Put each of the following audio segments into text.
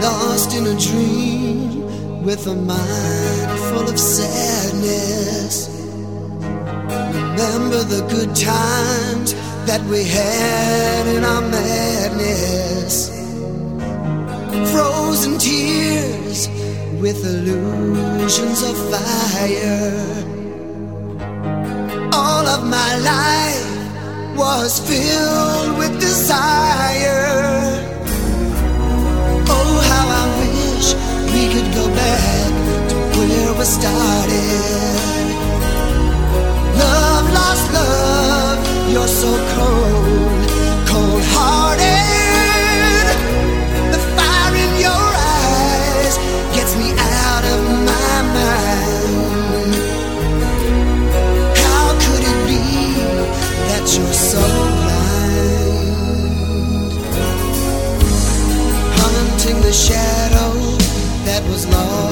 Lost in a dream with a mind full of sadness. Remember the good times that we had in our madness. With illusions of fire. All of my life was filled with desire. Oh, how I wish we could go back to where we started. Love, lost love, you're so cold, was lost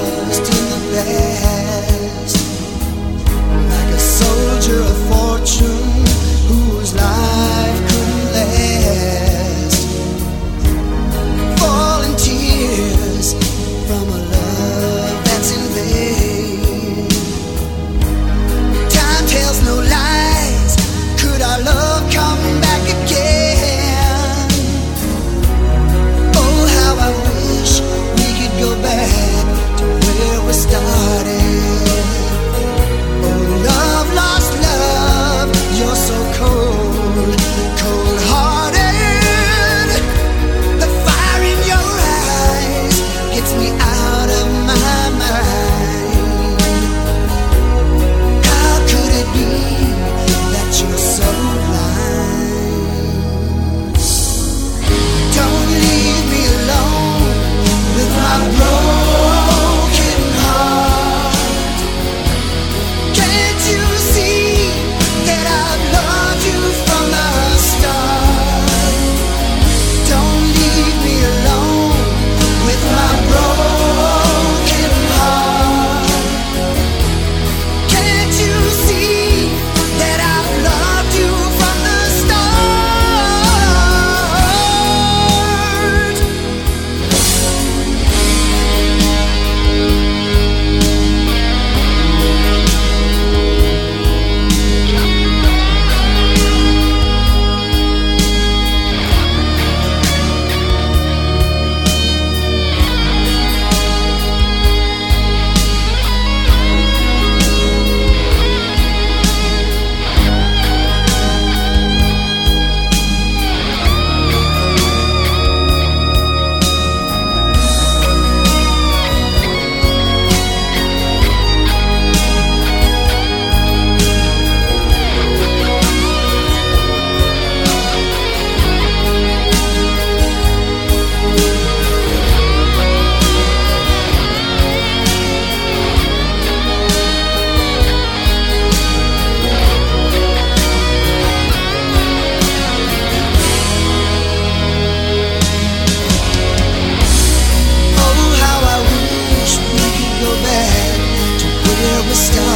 the sky.